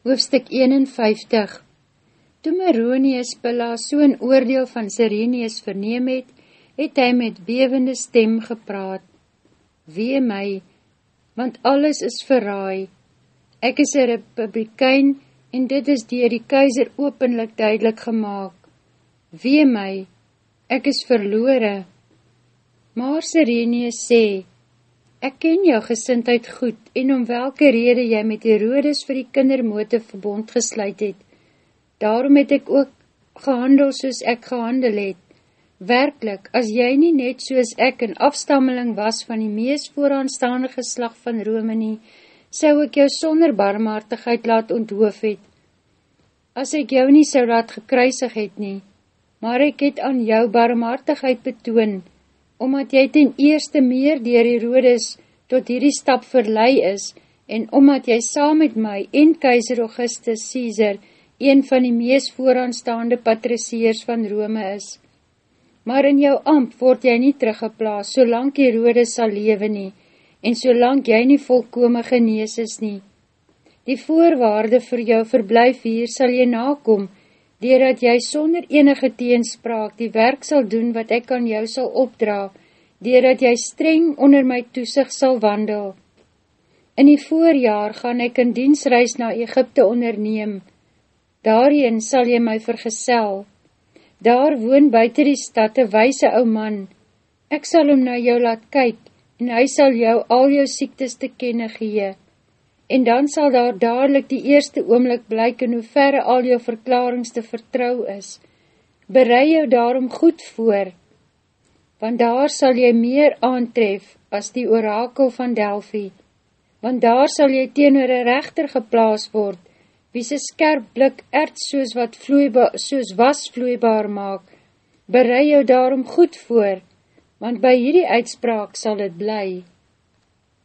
Hoofstuk 51 Toe Maronius Pilla so'n oordeel van Sirenius verneem het, het hy met bevende stem gepraat. Wee my, want alles is verraai. Ek is een republikein en dit is dier die keizer openlik duidelik gemaakt. Wee my, ek is verloore. Maar Sirenius sê, Ek ken jou gesintheid goed, en om welke rede jy met Herodes vir die kindermote verbond gesluit het. Daarom het ek ook gehandel soos ek gehandel het. Werkelijk, as jy nie net soos ek een afstammeling was van die mees vooraanstaande geslag van Rome nie, sou ek jou sonder barmhartigheid laat onthoof het. As ek jou nie sou laat gekruisig het nie, maar ek het aan jou barmhartigheid betoon, omdat jy ten eerste meer dier Herodes tot hierdie stap verlei is, en omdat jy saam met my en keizer Augustus Caesar een van die mees vooraanstaande patriciers van Rome is. Maar in jou amp word jy nie teruggeplaas, solang Herodes sal lewe nie, en solang jy nie volkome genees is nie. Die voorwaarde vir jou verblijf hier sal jy nakom, Deerdat jy sonder enige teenspraak die werk sal doen wat ek aan jou sal opdra, deerdat jy streng onder my toesig sal wandel. In die voorjaar gaan ek in diensreis na Egypte onderneem. Daarheen sal jy my vergesel. Daar woon buiten die stad een wijse ou man. Ek sal hom na jou laat kyk en hy sal jou al jou siektes te kenne gee en dan sal daar dadelijk die eerste oomlik blyk in hoe verre al jou verklarings te vertrou is. Berei jou daarom goed voor, want daar sal jy meer aantref as die orakel van Delphi, want daar sal jy teenoor een rechter geplaas word, wie sy skerp blik erts soos, wat vloeiba, soos was vloeibaar maak. Berei jou daarom goed voor, want by hierdie uitspraak sal het bly.